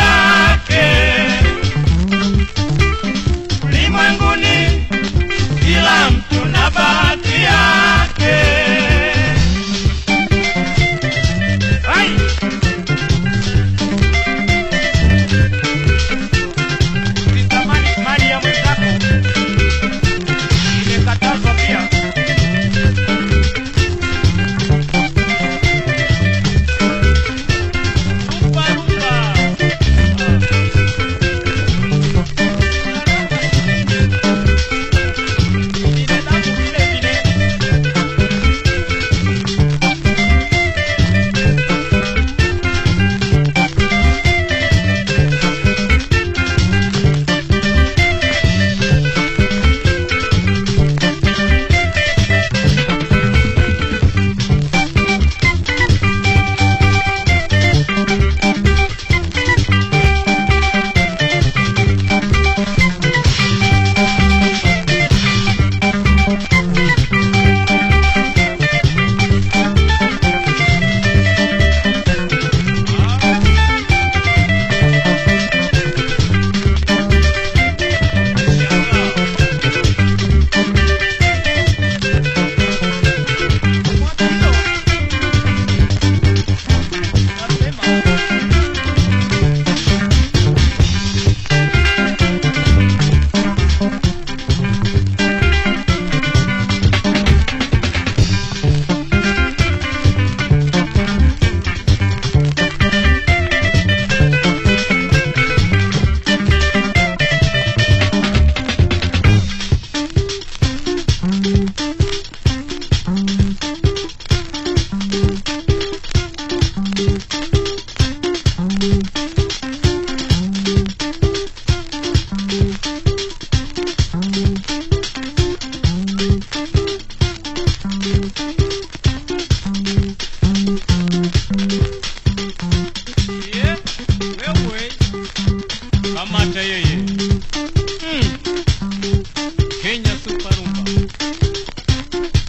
yake. Ulimwenguni, kila mtu na bahati.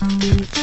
Mm-hmm.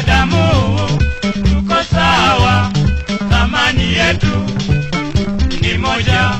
Binadamu tuko sawa. Thamani yetu ni moja